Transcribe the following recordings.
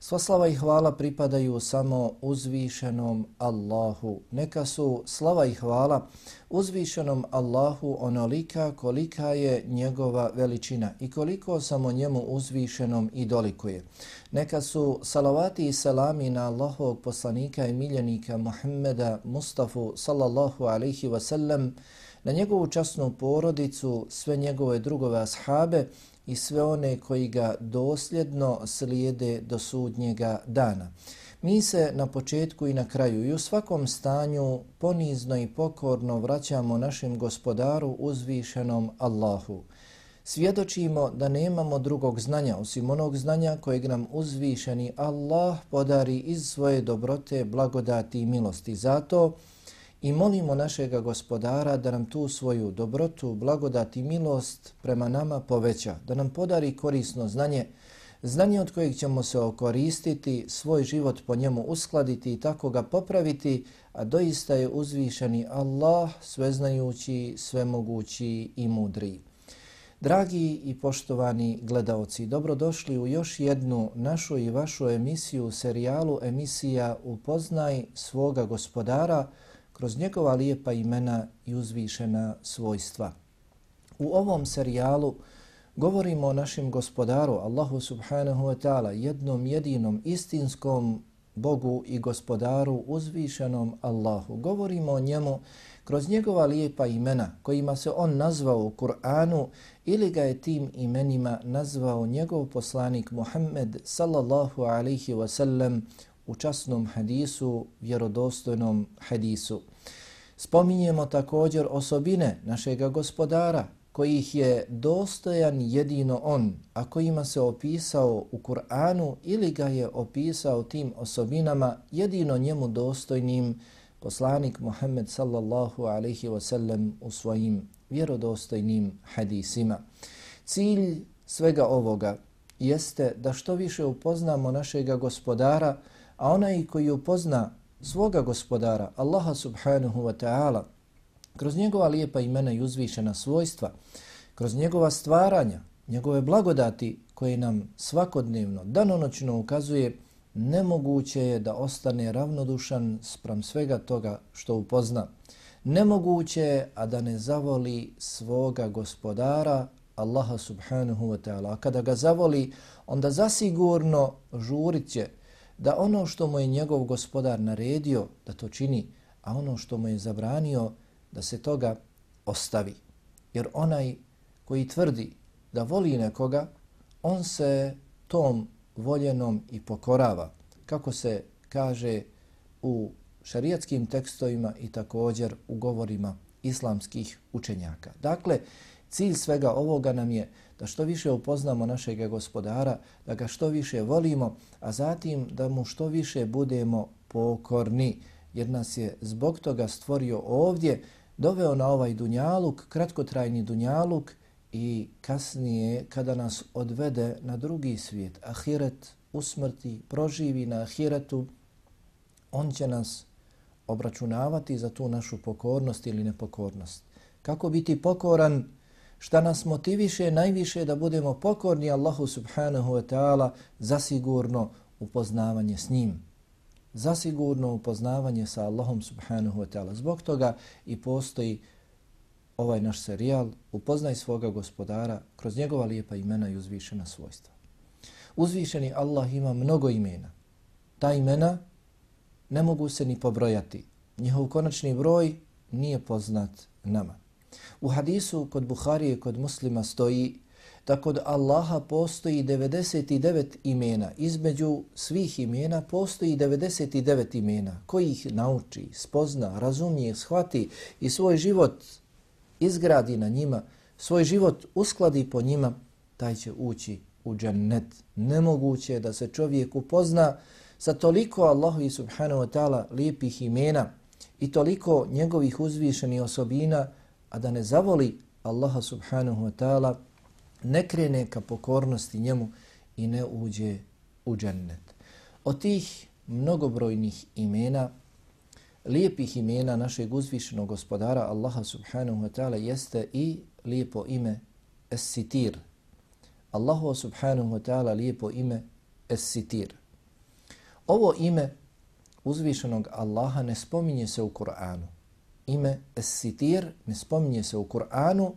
Sva slava i hvala pripadaju samo uzvišenom Allahu. Neka su slava i hvala uzvišenom Allahu onolika kolika je njegova veličina i koliko samo njemu uzvišenom i dolikuje. Neka su salavati i salami na Allahovog poslanika i miljenika Muhammeda Mustafa sallallahu alaihi wasallam, na njegovu časnu porodicu, sve njegove drugove ashabe i sve one koji ga dosljedno slijede do sudnjega dana. Mi se na početku i na kraju i u svakom stanju ponizno i pokorno vraćamo našem gospodaru uzvišenom Allahu. Svjedočimo da nemamo drugog znanja osim onog znanja kojeg nam uzvišeni Allah podari iz svoje dobrote, blagodati i milosti. Zato i molimo našega gospodara da nam tu svoju dobrotu, blagodat i milost prema nama poveća, da nam podari korisno znanje, znanje od kojeg ćemo se okoristiti, svoj život po njemu uskladiti i tako ga popraviti, a doista je uzvišeni Allah, sveznajući, svemogući i mudri. Dragi i poštovani gledaoci, dobrodošli u još jednu našu i vašu emisiju, serijalu emisija Upoznaj svoga gospodara, kroz njegova lijepa imena i uzvišena svojstva. U ovom serijalu govorimo o našem gospodaru, Allahu subhanahu wa ta'ala, jednom jedinom istinskom Bogu i gospodaru uzvišenom Allahu. Govorimo o njemu kroz njegova lijepa imena kojima se on nazvao u Kur'anu ili ga je tim imenima nazvao njegov poslanik Muhammed sallallahu alaihi wa sallam u časnom hadisu, vjerodostojnom hadisu. Spominjemo također osobine našega gospodara, kojih je dostojan jedino on, a kojima se opisao u Kur'anu ili ga je opisao tim osobinama jedino njemu dostojnim poslanik Muhammed sallallahu alaihi wasallam u svojim vjerodostojnim hadisima. Cilj svega ovoga jeste da što više upoznamo našega gospodara, a onaj koji upozna svoga gospodara, Allaha subhanahu wa ta'ala, kroz njegova lijepa imena i uzvišena svojstva, kroz njegova stvaranja, njegove blagodati koje nam svakodnevno, danonoćno ukazuje, nemoguće je da ostane ravnodušan sprem svega toga što upozna. Nemoguće je, a da ne zavoli svoga gospodara, Allaha subhanahu wa ta'ala. A kada ga zavoli, onda zasigurno žurit će da ono što mu je njegov gospodar naredio da to čini, a ono što mu je zabranio da se toga ostavi. Jer onaj koji tvrdi da voli nekoga, on se tom voljenom i pokorava, kako se kaže u šarijatskim tekstovima i također u govorima islamskih učenjaka. Dakle, cilj svega ovoga nam je da što više upoznamo našeg gospodara, da ga što više volimo, a zatim da mu što više budemo pokorni, jer nas je zbog toga stvorio ovdje, doveo na ovaj dunjaluk, kratkotrajni dunjaluk i kasnije kada nas odvede na drugi svijet, ahiret, usmrti, proživi na ahiretu, on će nas obračunavati za tu našu pokornost ili nepokornost. Kako biti pokoran šta nas motiviše najviše da budemo pokorni Allahu subhanahu wa ta'ala za sigurno upoznavanje s njim. Za sigurno upoznavanje sa Allahom subhanahu wa ta'ala. Zbog toga i postoji ovaj naš serijal Upoznaj svoga gospodara kroz njegova lijepa imena i uzvišena svojstva. Uzvišeni Allah ima mnogo imena. Ta imena ne mogu se ni pobrojati. Njihov konačni broj nije poznat nama. U hadisu kod Buharije i kod muslima stoji da kod Allaha postoji 99 imena. Između svih imena postoji 99 imena koji ih nauči, spozna, razumije, shvati i svoj život izgradi na njima, svoj život uskladi po njima, taj će ući u džennet. Nemoguće je da se čovjek upozna sa toliko Allahu i subhanahu wa ta'ala lijepih imena, i toliko njegovih uzvišenih osobina, a da ne zavoli Allaha subhanahu wa ta'ala, ne krene ka pokornosti njemu i ne uđe u džennet. Od tih mnogobrojnih imena, lijepih imena našeg uzvišenog gospodara Allaha subhanahu wa ta'ala jeste i lijepo ime Es-Sitir. Allahu subhanahu wa ta'ala lijepo ime Es-Sitir. Ovo ime uzvišenog Allaha ne spominje se u Kur'anu. Ime Es-Sitir ne spominje se u Kur'anu,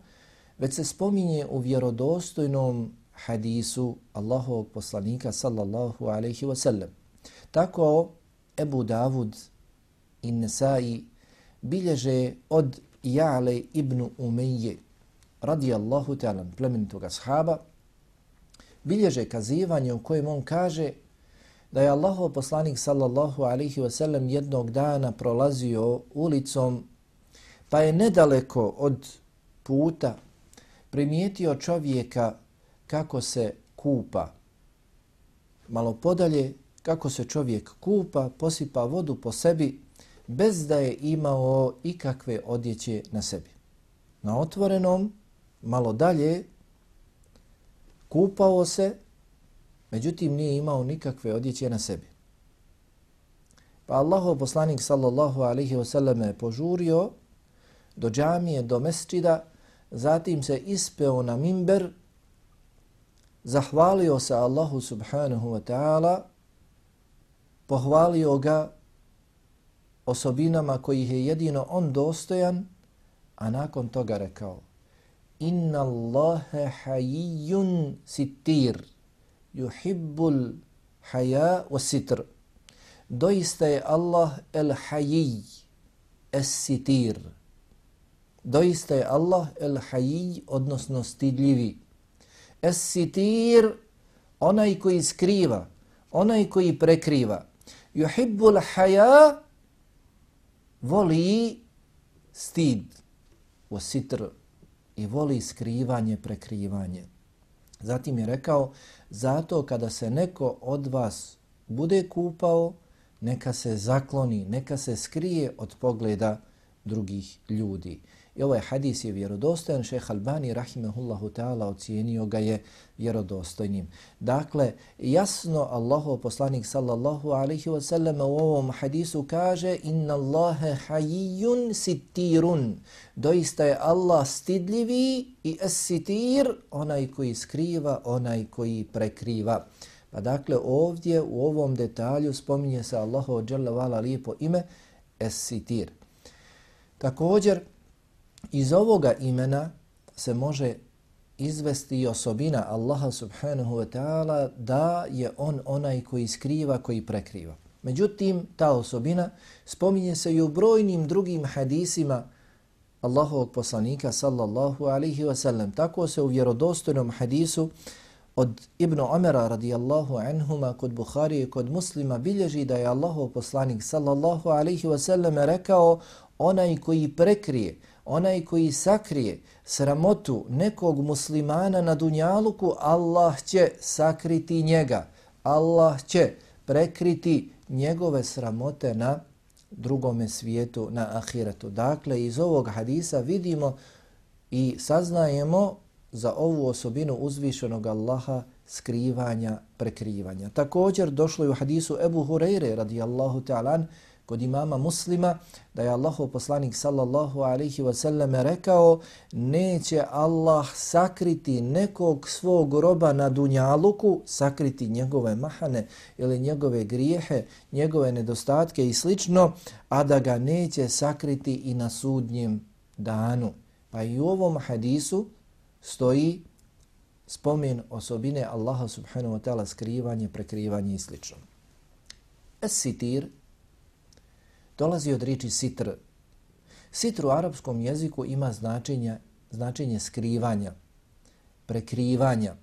već se spominje u vjerodostojnom hadisu Allahovog poslanika sallallahu alaihi wa sallam. Tako Ebu Davud i Nesai bilježe od Ja'le ibn Umeyje radijallahu ta'ala plemenitog ashaba bilježe kazivanje u kojem on kaže da je Allahov poslanik sallallahu alaihi wa sallam jednog dana prolazio ulicom pa je nedaleko od puta primijetio čovjeka kako se kupa. Malo podalje, kako se čovjek kupa, posipa vodu po sebi, bez da je imao ikakve odjeće na sebi. Na otvorenom, malo dalje, kupao se, međutim nije imao nikakve odjeće na sebi. Pa Allahov poslanik sallallahu alaihi wasallam je požurio do džamije, do mesčida, zatim se ispeo na mimber zahvalio se Allahu subhanahu wa ta'ala, pohvalio ga osobinama kojih je jedino on dostojan, a nakon toga rekao Inna Allahe hayyun sitir, yuhibbul haja wa sitr. Doista je Allah el hayy, es sitir. Doista je Allah el hayy, odnosno stidljivi. Es-sitir, onaj koji skriva, onaj koji prekriva. Yuhibbul haya, voli stid, o sitr, i voli skrivanje, prekrivanje. Zatim je rekao, zato kada se neko od vas bude kupao, neka se zakloni, neka se skrije od pogleda drugih ljudi. I ovaj hadis je vjerodostojan, Šeh Albani rahimehullahu ta'ala ocijenio ga je vjerodostojnim. Dakle, jasno Allahov poslanik sallallahu alaihi wasallam u ovom hadisu kaže inna Allahe hayyun sitirun. Doista je Allah stidljivi i es-sitir, onaj koji skriva, onaj koji prekriva. Pa dakle, ovdje u ovom detalju spominje se Allahov dželle lijepo ime es-sitir. Također, Iz ovoga imena se može izvesti i osobina Allaha subhanahu wa ta'ala da je on onaj koji skriva, koji prekriva. Međutim, ta osobina spominje se i u brojnim drugim hadisima Allahovog poslanika sallallahu alaihi wa sallam. Tako se u vjerodostojnom hadisu od Ibnu Omera radijallahu anhuma kod Buhari i kod muslima bilježi da je Allahov poslanik sallallahu alaihi wa sallam rekao onaj koji prekrije, onaj koji sakrije sramotu nekog muslimana na dunjaluku, Allah će sakriti njega. Allah će prekriti njegove sramote na drugome svijetu, na ahiretu. Dakle, iz ovog hadisa vidimo i saznajemo za ovu osobinu uzvišenog Allaha skrivanja, prekrivanja. Također došlo je u hadisu Ebu Hureyre radijallahu ta'ala kod imama muslima da je Allahov poslanik sallallahu alaihi wasallam rekao neće Allah sakriti nekog svog roba na dunjaluku, sakriti njegove mahane ili njegove grijehe, njegove nedostatke i slično, a da ga neće sakriti i na sudnjem danu. Pa i u ovom hadisu stoji spomen osobine Allaha subhanahu wa ta'ala skrivanje, prekrivanje i slično. Es-sitir dolazi od riječi sitr. Sitr u arapskom jeziku ima značenje, značenje skrivanja, prekrivanja.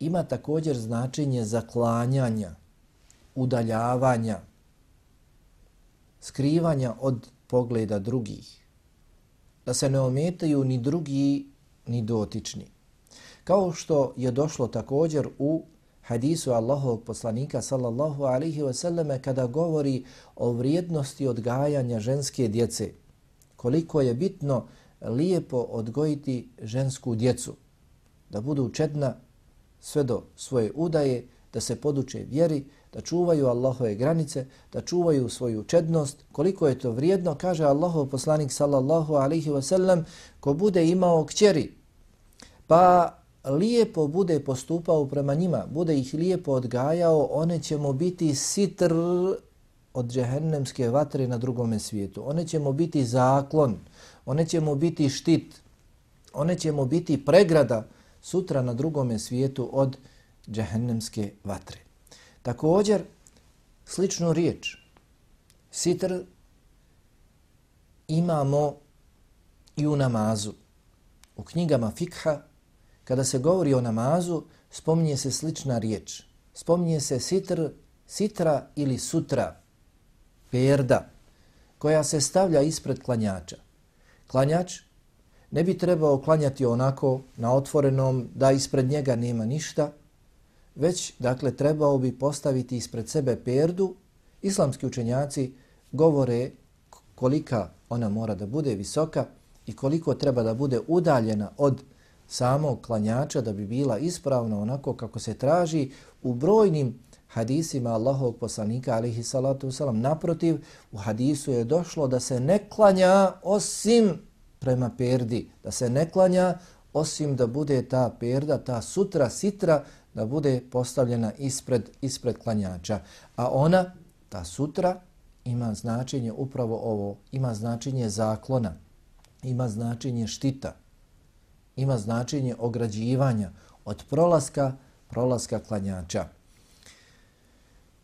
Ima također značenje zaklanjanja, udaljavanja, skrivanja od pogleda drugih. Da se ne ometaju ni drugi, ni dotični. Kao što je došlo također u hadisu Allahovog poslanika sallallahu alaihi wa sallame kada govori o vrijednosti odgajanja ženske djece. Koliko je bitno lijepo odgojiti žensku djecu. Da budu čedna sve do svoje udaje, da se poduče vjeri, da čuvaju Allahove granice, da čuvaju svoju čednost. Koliko je to vrijedno, kaže Allahov poslanik sallallahu alaihi wa sallam, ko bude imao kćeri, pa lijepo bude postupao prema njima, bude ih lijepo odgajao, one će mu biti sitr od džehennemske vatre na drugom svijetu. One će mu biti zaklon, one će mu biti štit, one će mu biti pregrada sutra na drugom svijetu od džehennemske vatre. Također, sličnu riječ, sitr imamo i u namazu. U knjigama fikha Kada se govori o namazu, spominje se slična riječ. Spominje se sitr, sitra ili sutra, perda, koja se stavlja ispred klanjača. Klanjač ne bi trebao klanjati onako na otvorenom da ispred njega nema ništa, već dakle trebao bi postaviti ispred sebe perdu. Islamski učenjaci govore kolika ona mora da bude visoka i koliko treba da bude udaljena od samog klanjača da bi bila ispravna onako kako se traži u brojnim hadisima Allahovog poslanika alihi salatu wasalam. Naprotiv, u hadisu je došlo da se ne klanja osim prema perdi, da se ne klanja osim da bude ta perda, ta sutra, sitra, da bude postavljena ispred, ispred klanjača. A ona, ta sutra, ima značenje upravo ovo, ima značenje zaklona, ima značenje štita, ima značenje ograđivanja od prolaska, prolaska klanjača.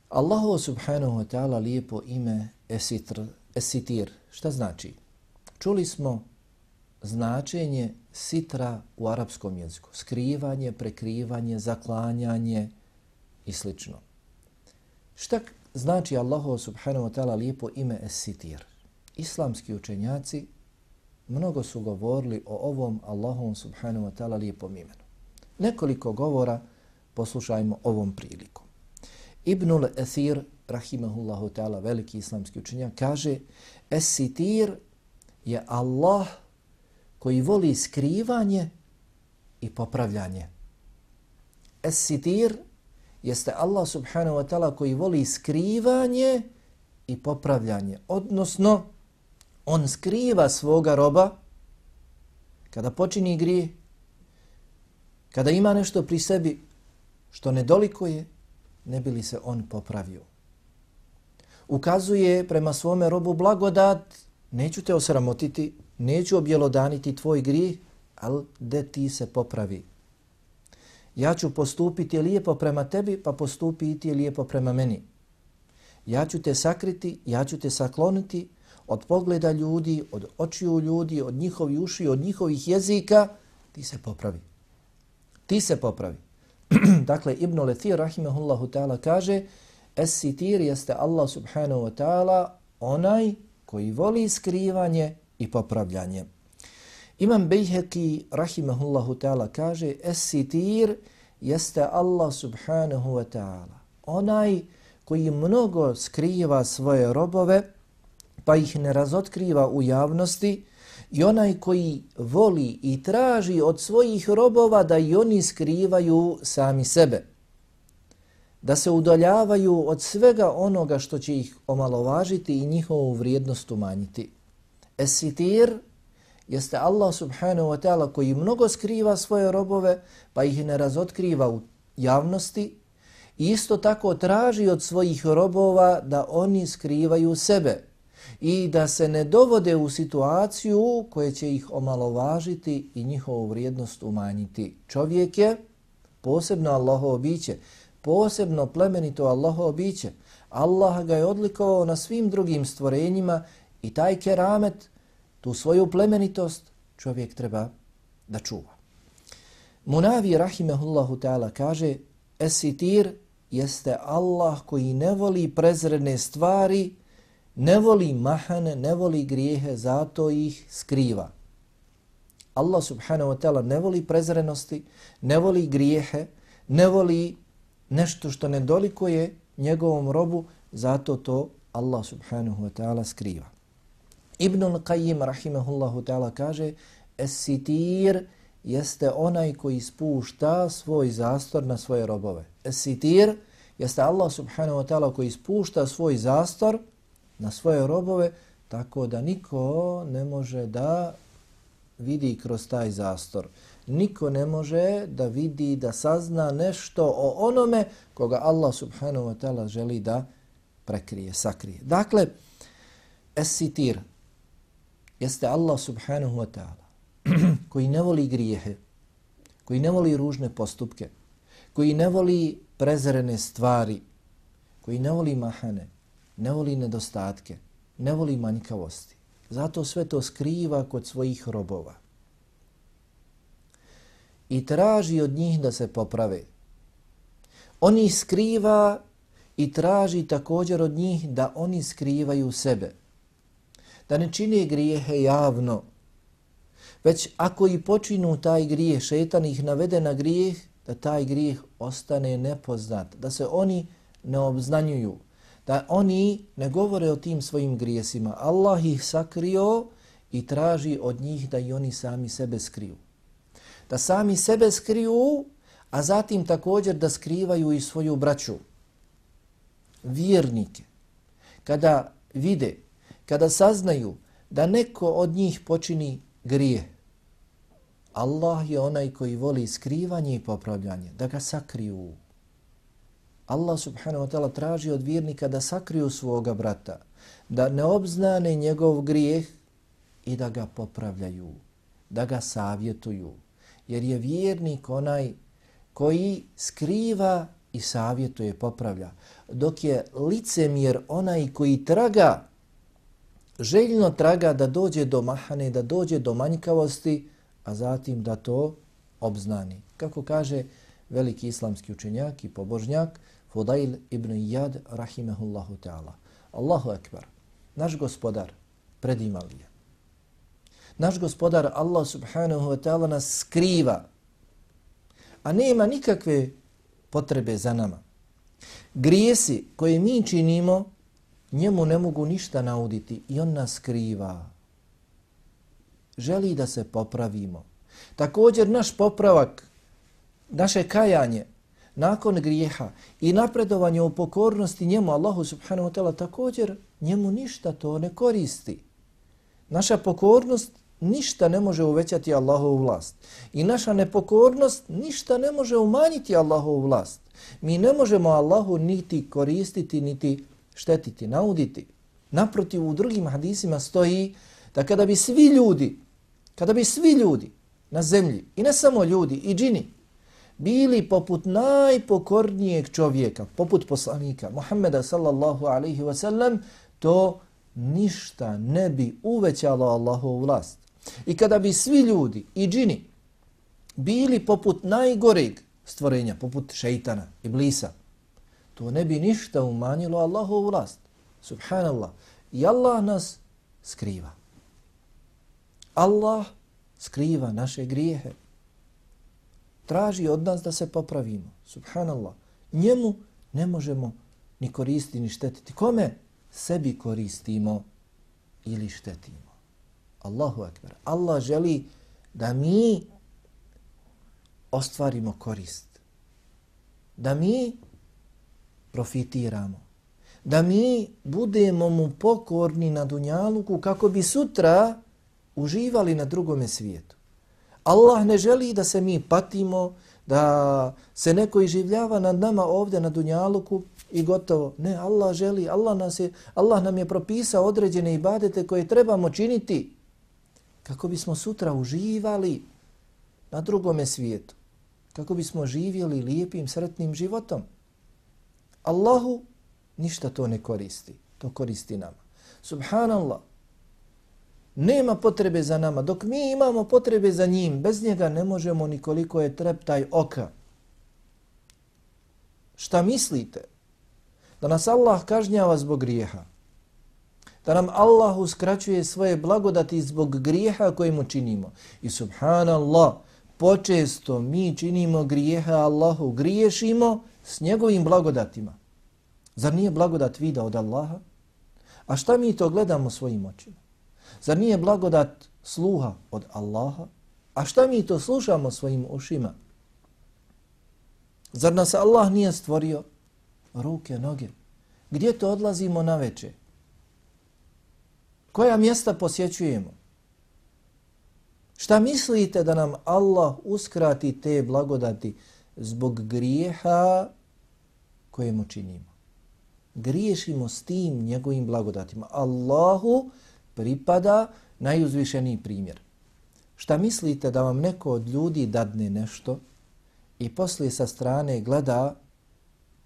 Allahu subhanahu wa ta'ala lijepo ime esitr, esitir. Šta znači? Čuli smo značenje sitra u arapskom jeziku. Skrivanje, prekrivanje, zaklanjanje i slično. Šta znači Allahu subhanahu wa ta'ala lijepo ime esitir? Islamski učenjaci mnogo su govorili o ovom Allahom subhanahu wa ta'ala lijepom imenu. Nekoliko govora poslušajmo ovom prilikom. Ibnul Ethir, rahimahullahu ta'ala, veliki islamski učenjak, kaže Esitir je Allah koji voli skrivanje i popravljanje. Esitir jeste Allah subhanahu wa ta'ala koji voli skrivanje i popravljanje. Odnosno, on skriva svoga roba kada počini grije, kada ima nešto pri sebi što ne dolikuje, ne bi li se on popravio. Ukazuje prema svome robu blagodat, neću te osramotiti, neću objelodaniti tvoj grije, ali de ti se popravi. Ja ću postupiti lijepo prema tebi, pa postupiti lijepo prema meni. Ja ću te sakriti, ja ću te sakloniti, od pogleda ljudi, od očiju ljudi, od njihovih uši, od njihovih jezika, ti se popravi. Ti se popravi. dakle, Ibn Lethir, rahimahullahu ta'ala, kaže Es-sitir jeste Allah subhanahu wa ta'ala onaj koji voli skrivanje i popravljanje. Imam Bejheki, rahimahullahu ta'ala, kaže Es-sitir jeste Allah subhanahu wa ta'ala onaj koji mnogo skriva svoje robove pa ih ne razotkriva u javnosti i onaj koji voli i traži od svojih robova da i oni skrivaju sami sebe. Da se udaljavaju od svega onoga što će ih omalovažiti i njihovu vrijednost umanjiti. Esitir jeste Allah subhanahu wa ta'ala koji mnogo skriva svoje robove pa ih ne razotkriva u javnosti i isto tako traži od svojih robova da oni skrivaju sebe i da se ne dovode u situaciju koje će ih omalovažiti i njihovu vrijednost umanjiti. Čovjek je posebno Allahovo biće, posebno plemenito Allahovo biće. Allah ga je odlikovao na svim drugim stvorenjima i taj keramet, tu svoju plemenitost, čovjek treba da čuva. Munavi rahimehullahu ta'ala kaže Esitir jeste Allah koji ne voli prezrene stvari, ne voli mahane, ne voli grijehe, zato ih skriva. Allah subhanahu wa ta'ala ne voli prezrenosti, ne voli grijehe, ne voli nešto što ne dolikuje njegovom robu, zato to Allah subhanahu wa ta'ala skriva. Ibn al-Qayyim rahimahullahu ta'ala kaže Es-sitir jeste onaj koji spušta svoj zastor na svoje robove. Es-sitir jeste Allah subhanahu wa ta'ala koji spušta svoj zastor na svoje robove tako da niko ne može da vidi kroz taj zastor. Niko ne može da vidi, da sazna nešto o onome koga Allah subhanahu wa ta'ala želi da prekrije, sakrije. Dakle, esitir jeste Allah subhanahu wa ta'ala koji ne voli grijehe, koji ne voli ružne postupke, koji ne voli prezrene stvari, koji ne voli mahane, ne voli nedostatke, ne voli manjkavosti. Zato sve to skriva kod svojih robova. I traži od njih da se poprave. Oni skriva i traži također od njih da oni skrivaju sebe. Da ne čine grijehe javno, već ako i počinu taj grijeh, šetan ih navede na grijeh, da taj grijeh ostane nepoznat, da se oni ne obznanjuju, da oni ne govore o tim svojim grijesima. Allah ih sakrio i traži od njih da i oni sami sebe skriju. Da sami sebe skriju, a zatim također da skrivaju i svoju braću, vjernike. Kada vide, kada saznaju da neko od njih počini grije, Allah je onaj koji voli skrivanje i popravljanje, da ga sakriju. Allah subhanahu wa ta'ala traži od vjernika da sakriju svoga brata, da ne obznane njegov grijeh i da ga popravljaju, da ga savjetuju. Jer je vjernik onaj koji skriva i savjetuje, popravlja. Dok je licemjer onaj koji traga, željno traga da dođe do mahane, da dođe do manjkavosti, a zatim da to obznani. Kako kaže veliki islamski učenjak i pobožnjak Fudail ibn Iyad rahimehullahu ta'ala. Allahu ekber, Naš gospodar predimali je. Naš gospodar Allah subhanahu wa ta'ala nas skriva, a nema nikakve potrebe za nama. Grijesi koje mi činimo, njemu ne mogu ništa nauditi i on nas skriva želi da se popravimo. Također naš popravak, naše kajanje nakon grijeha i napredovanje u pokornosti njemu, Allahu subhanahu wa ta'ala, također njemu ništa to ne koristi. Naša pokornost ništa ne može uvećati Allahovu vlast. I naša nepokornost ništa ne može umanjiti Allahovu vlast. Mi ne možemo Allahu niti koristiti, niti štetiti, nauditi. Naprotiv, u drugim hadisima stoji da kada bi svi ljudi kada bi svi ljudi na zemlji, i ne samo ljudi, i džini, bili poput najpokornijeg čovjeka, poput poslanika Muhammeda sallallahu alaihi wa sallam, to ništa ne bi uvećalo Allahovu vlast. I kada bi svi ljudi i džini bili poput najgoreg stvorenja, poput šeitana, iblisa, to ne bi ništa umanjilo Allahovu vlast. Subhanallah. I Allah nas skriva. Allah skriva naše grijehe. Traži od nas da se popravimo. Subhanallah. Njemu ne možemo ni koristiti ni štetiti. Kome? Sebi koristimo ili štetimo. Allahu akbar. Allah želi da mi ostvarimo korist. Da mi profitiramo. Da mi budemo mu pokorni na dunjaluku kako bi sutra uživali na drugome svijetu. Allah ne želi da se mi patimo, da se neko iživljava nad nama ovdje na Dunjaluku i gotovo. Ne, Allah želi, Allah, nas je, Allah nam je propisao određene ibadete koje trebamo činiti kako bismo sutra uživali na drugome svijetu. Kako bismo živjeli lijepim, sretnim životom. Allahu ništa to ne koristi. To koristi nama. Subhanallah nema potrebe za nama, dok mi imamo potrebe za njim, bez njega ne možemo nikoliko je treptaj oka. Šta mislite? Da nas Allah kažnjava zbog grijeha. Da nam Allah uskraćuje svoje blagodati zbog grijeha koji mu činimo. I subhanallah, počesto mi činimo grijeha Allahu, griješimo s njegovim blagodatima. Zar nije blagodat vida od Allaha? A šta mi to gledamo svojim očima? Zar nije blagodat sluha od Allaha? A šta mi to slušamo svojim ušima? Zar nas Allah nije stvorio ruke, noge? Gdje to odlazimo na veče? Koja mjesta posjećujemo? Šta mislite da nam Allah uskrati te blagodati zbog grijeha koje mu činimo? Griješimo s tim njegovim blagodatima. Allahu pripada najuzvišeniji primjer. Šta mislite da vam neko od ljudi dadne nešto i poslije sa strane gleda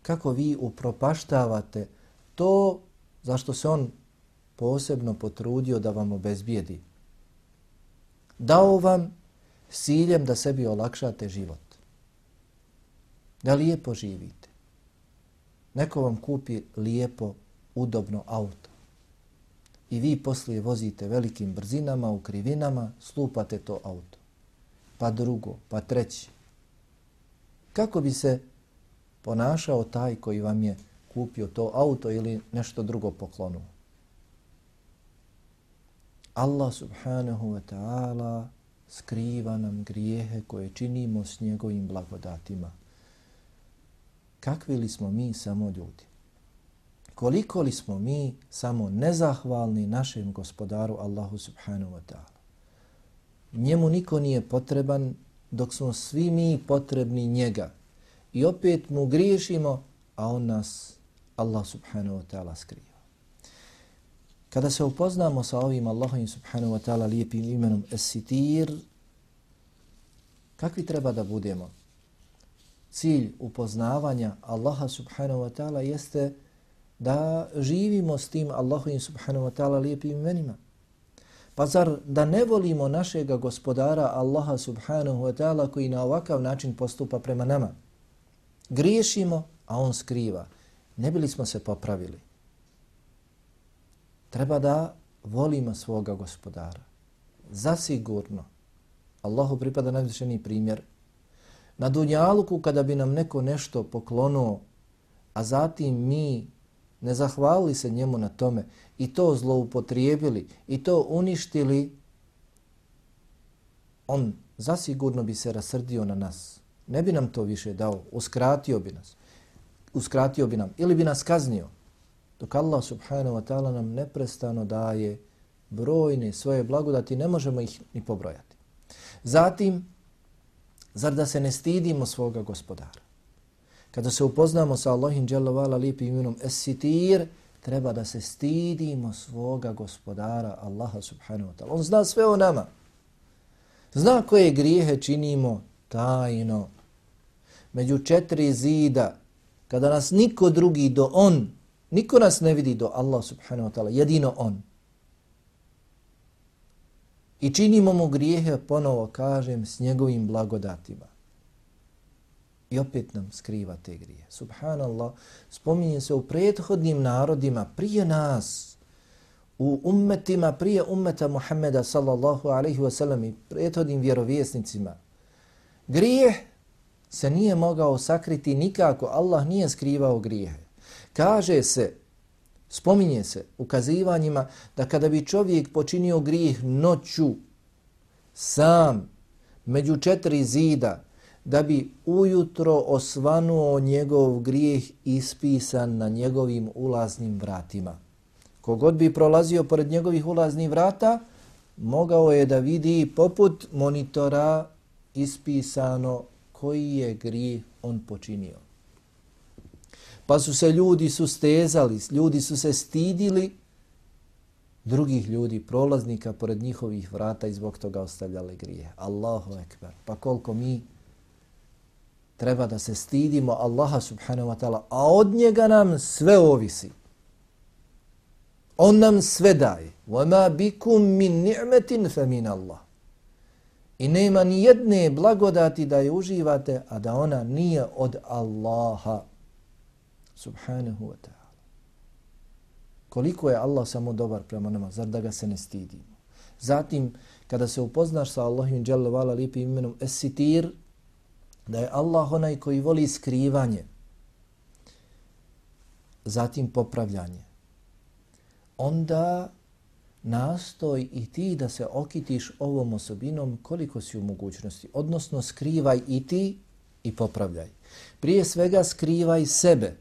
kako vi upropaštavate to zašto se on posebno potrudio da vam obezbijedi. Dao vam siljem da sebi olakšate život. Da lijepo živite. Neko vam kupi lijepo, udobno auto. I vi poslije vozite velikim brzinama, u krivinama, slupate to auto. Pa drugo, pa treći. Kako bi se ponašao taj koji vam je kupio to auto ili nešto drugo poklonuo? Allah subhanahu wa ta'ala skriva nam grijehe koje činimo s njegovim blagodatima. Kakvi li smo mi samo ljudi? Koliko li smo mi samo nezahvalni našem gospodaru Allahu subhanahu wa ta'ala? Njemu niko nije potreban dok smo svi mi potrebni njega. I opet mu griješimo, a on nas, Allah subhanahu wa ta'ala, skriva. Kada se upoznamo sa ovim Allahom subhanahu wa ta'ala lijepim imenom Esitir, kakvi treba da budemo? Cilj upoznavanja Allaha subhanahu wa ta'ala jeste da da živimo s tim Allahovim subhanahu wa ta'ala lijepim imenima. Pa zar da ne volimo našega gospodara Allaha subhanahu wa ta'ala koji na ovakav način postupa prema nama? Griješimo, a on skriva. Ne bili smo se popravili treba da volimo svoga gospodara. Zasigurno. Allahu pripada najvišeni primjer. Na Dunjaluku kada bi nam neko nešto poklonuo, a zatim mi ne zahvalili se njemu na tome i to zloupotrijebili i to uništili, on zasigurno bi se rasrdio na nas. Ne bi nam to više dao, uskratio bi nas. Uskratio bi nam ili bi nas kaznio. Dok Allah subhanahu wa ta'ala nam neprestano daje brojne svoje blagodati, ne možemo ih ni pobrojati. Zatim, zar da se ne stidimo svoga gospodara? Kada se upoznamo sa Allahim dželovala lijepim imenom Es-Sitir, treba da se stidimo svoga gospodara Allaha subhanahu wa ta'ala. On zna sve o nama. Zna koje grijehe činimo tajno. Među četiri zida, kada nas niko drugi do on Niko nas ne vidi do Allah subhanahu wa ta'ala, jedino On. I činimo mu grijehe, ponovo kažem, s njegovim blagodatima. I opet nam skriva te grije. Subhanallah, spominje se u prethodnim narodima prije nas, u ummetima prije ummeta Muhammeda sallallahu alaihi wa sallam i prethodnim vjerovjesnicima. Grijeh se nije mogao sakriti nikako, Allah nije skrivao grijehe. Kaže se, spominje se ukazivanjima da kada bi čovjek počinio grijeh noću sam među četiri zida, da bi ujutro osvanuo njegov grijeh ispisan na njegovim ulaznim vratima. Kogod bi prolazio pored njegovih ulaznih vrata, mogao je da vidi poput monitora ispisano koji je grijeh on počinio. Pa su se ljudi sustezali, ljudi su se stidili drugih ljudi, prolaznika pored njihovih vrata i zbog toga ostavljali grije. Allahu ekber. Pa koliko mi treba da se stidimo Allaha subhanahu wa ta'ala, a od njega nam sve ovisi. On nam sve daje. وَمَا بِكُمْ مِنْ نِعْمَةٍ فَمِنَ اللَّهِ I nema ni jedne blagodati da je uživate, a da ona nije od Allaha subhanahu wa ta'ala. Koliko je Allah samo dobar prema nama, zar da ga se ne stidimo? Zatim, kada se upoznaš sa Allahim dželle vala lipim imenom Es-Sitir, da je Allah onaj koji voli skrivanje, zatim popravljanje, onda nastoj i ti da se okitiš ovom osobinom koliko si u mogućnosti. Odnosno, skrivaj i ti i popravljaj. Prije svega skrivaj sebe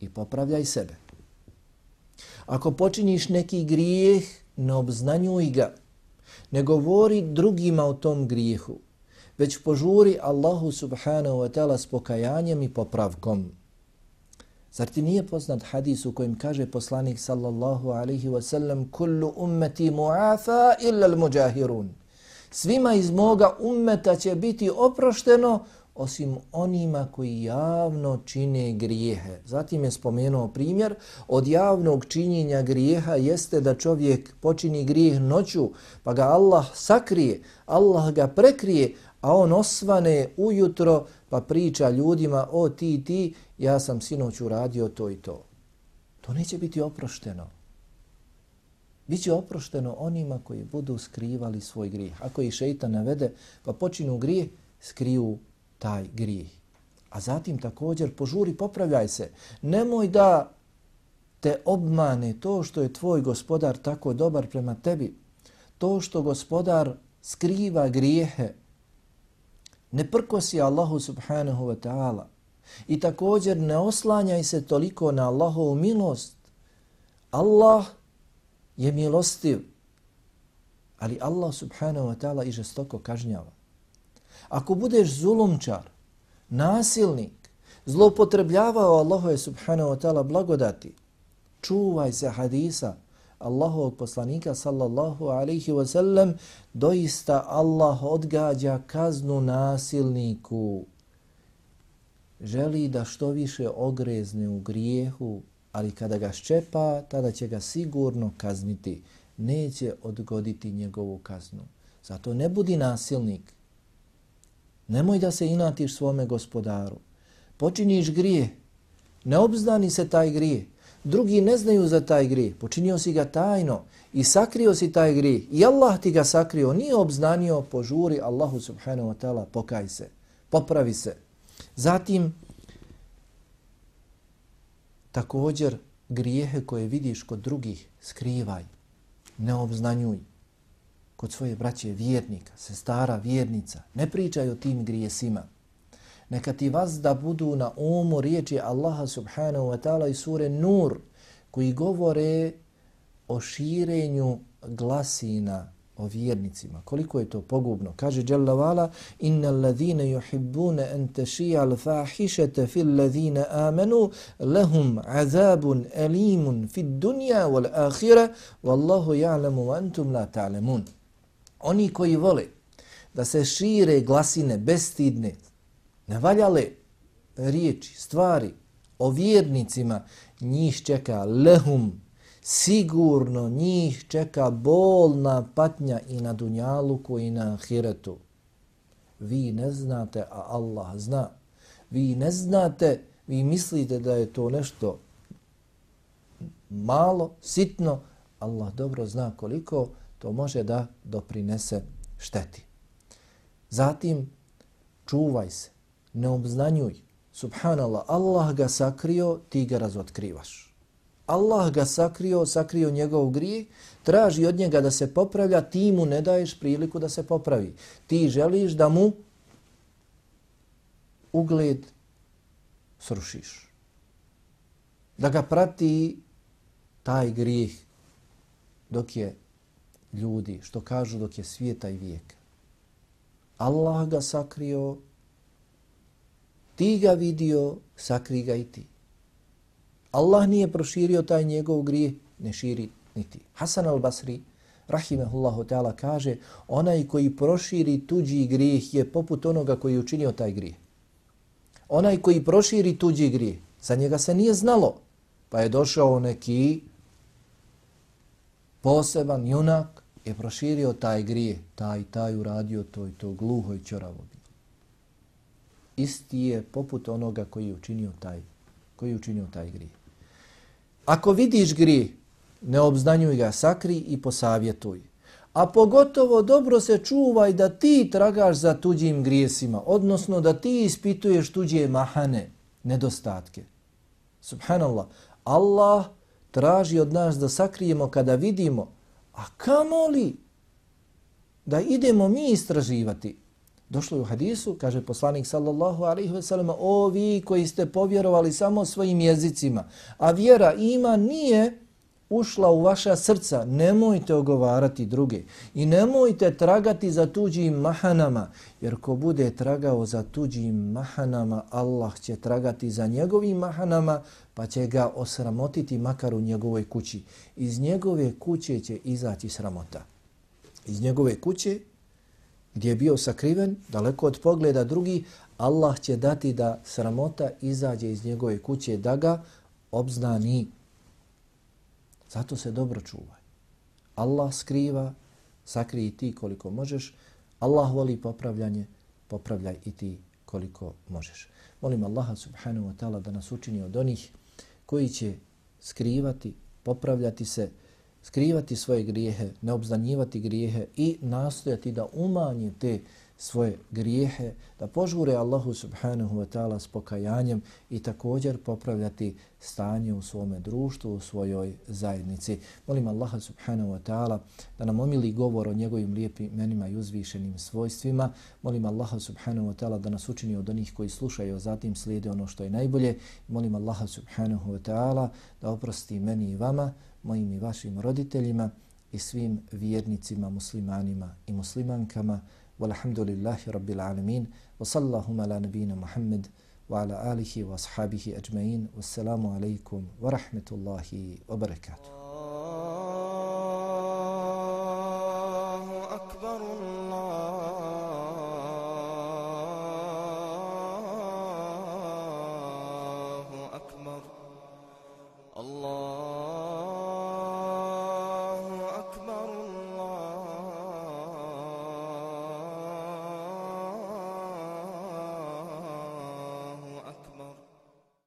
i popravljaj sebe. Ako počiniš neki grijeh, ne obznanjuj ga. Ne govori drugima o tom grijehu, već požuri Allahu subhanahu wa ta'ala s pokajanjem i popravkom. Zar ti nije poznat hadis u kojem kaže poslanik sallallahu alaihi wa sallam kullu ummeti mu'afa illa al-mujahirun. Svima iz moga ummeta će biti oprošteno osim onima koji javno čine grijehe. Zatim je spomenuo primjer, od javnog činjenja grijeha jeste da čovjek počini grijeh noću, pa ga Allah sakrije, Allah ga prekrije, a on osvane ujutro pa priča ljudima, o ti, ti, ja sam sinoć uradio to i to. To neće biti oprošteno. Biće oprošteno onima koji budu skrivali svoj grijeh. Ako ih šeitan navede pa počinu grijeh, skriju taj grijeh. A zatim također požuri, popravljaj se. Nemoj da te obmane to što je tvoj gospodar tako dobar prema tebi. To što gospodar skriva grijehe. Ne prkosi Allahu subhanahu wa ta'ala. I također ne oslanjaj se toliko na Allahovu milost. Allah je milostiv. Ali Allah subhanahu wa ta'ala i žestoko kažnjava. Ako budeš zulumčar, nasilnik, zloupotrebljavao Allahove subhanahu wa ta'ala blagodati, čuvaj se hadisa Allahovog poslanika sallallahu alaihi wa sallam, doista Allah odgađa kaznu nasilniku. Želi da što više ogrezne u grijehu, ali kada ga ščepa, tada će ga sigurno kazniti. Neće odgoditi njegovu kaznu. Zato ne budi nasilnik, Nemoj da se inatiš svome gospodaru. Počiniš grije. Ne obzdani se taj grije. Drugi ne znaju za taj grijeh. Počinio si ga tajno i sakrio si taj grijeh. I Allah ti ga sakrio. Nije obznanio, požuri Allahu subhanahu wa ta'ala, pokaj se. Popravi se. Zatim, također, grijehe koje vidiš kod drugih, skrivaj. Ne obznanjuj kod svoje braće vjernika, sestara vjernica, ne pričaj o tim grijesima. Neka ti vas da budu na umu riječi Allaha subhanahu wa ta'ala i sure Nur, koji govore o širenju glasina o vjernicima. Koliko je to pogubno? Kaže Jalla Vala, inna alladhina yuhibbuna an tashi'a al-fahishata fi alladhina amanu lahum azabun alimun fi dunya wal akhirah wallahu ya'lamu wa antum la ta'lamun. Oni koji vole da se šire glasine bestidne, nevaljale riječi, stvari o vjernicima, njih čeka lehum, sigurno njih čeka bolna patnja i na dunjaluku i na ahiretu. Vi ne znate, a Allah zna. Vi ne znate, vi mislite da je to nešto malo, sitno, Allah dobro zna koliko, to može da doprinese šteti. Zatim, čuvaj se, ne obznanjuj. Subhanallah, Allah ga sakrio, ti ga razotkrivaš. Allah ga sakrio, sakrio njegov grije, traži od njega da se popravlja, ti mu ne daješ priliku da se popravi. Ti želiš da mu ugled srušiš. Da ga prati taj grijeh dok je ljudi, što kažu dok je svijeta i vijeka. Allah ga sakrio, ti ga vidio, sakri ga i ti. Allah nije proširio taj njegov grijeh, ne širi niti. Hasan al-Basri, rahimehullahu ta'ala, kaže, onaj koji proširi tuđi grijeh je poput onoga koji je učinio taj grijeh. Onaj koji proširi tuđi grijeh, za njega se nije znalo, pa je došao neki poseban junak, je proširio taj grije, taj, taj uradio to i to gluho i čoravo Isti je poput onoga koji je učinio taj, koji je učinio taj grije. Ako vidiš grije, ne obznanjuj ga, sakri i posavjetuj. A pogotovo dobro se čuvaj da ti tragaš za tuđim grijesima, odnosno da ti ispituješ tuđe mahane, nedostatke. Subhanallah, Allah traži od nas da sakrijemo kada vidimo, a kamoli da idemo mi istraživati? Došlo je u hadisu, kaže poslanik sallallahu alaihi ve sellem, o vi koji ste povjerovali samo svojim jezicima, a vjera ima nije ušla u vaša srca, nemojte ogovarati druge i nemojte tragati za tuđim mahanama, jer ko bude tragao za tuđim mahanama, Allah će tragati za njegovim mahanama, pa će ga osramotiti makar u njegovoj kući. Iz njegove kuće će izaći sramota. Iz njegove kuće, gdje je bio sakriven, daleko od pogleda drugi, Allah će dati da sramota izađe iz njegove kuće, da ga obznani Zato se dobro čuvaj. Allah skriva, sakriji ti koliko možeš. Allah voli popravljanje, popravljaj i ti koliko možeš. Molim Allaha subhanahu wa ta'ala da nas učini od onih koji će skrivati, popravljati se, skrivati svoje grijehe, ne obznanjivati grijehe i nastojati da umanje te svoje grijehe, da požure Allahu subhanahu wa ta'ala s pokajanjem i također popravljati stanje u svome društvu, u svojoj zajednici. Molim Allaha subhanahu wa ta'ala da nam omili govor o njegovim lijepim imenima i uzvišenim svojstvima. Molim Allaha subhanahu wa ta'ala da nas učini od onih koji slušaju, zatim slijede ono što je najbolje. Molim Allaha subhanahu wa ta'ala da oprosti meni i vama, mojim i vašim roditeljima i svim vjernicima, muslimanima i muslimankama. Walhamdulillahi rabbil alamin. Wa sallahu ala nabina Muhammed wa ala alihi wa ashabihi ajma'in. Wassalamu alaikum wa rahmetullahi wa barakatuh. Allahu akbar, Allah.